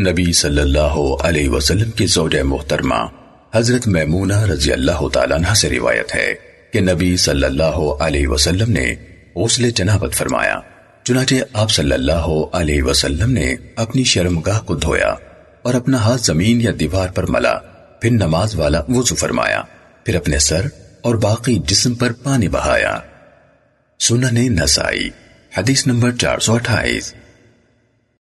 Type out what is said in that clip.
نبی صلی اللہ علیہ وسلم کی زوجہ محترمہ حضرت میمونہ رضی اللہ تعالیٰ عنہ سے روایت ہے کہ نبی صلی اللہ علیہ وسلم نے غسل جنابت فرمایا، چنانچہ آپ صلی اللہ علیہ وسلم نے اپنی شرمگاہ کو دھویا اور اپنا ہاتھ زمین یا دیوار پر ملا، پھر نماز والا وضو فرمایا، پھر اپنے سر اور باقی جسم پر پانی بہایا۔ سنن نسائی، حدیث نمبر چار سو اٹھائیس۔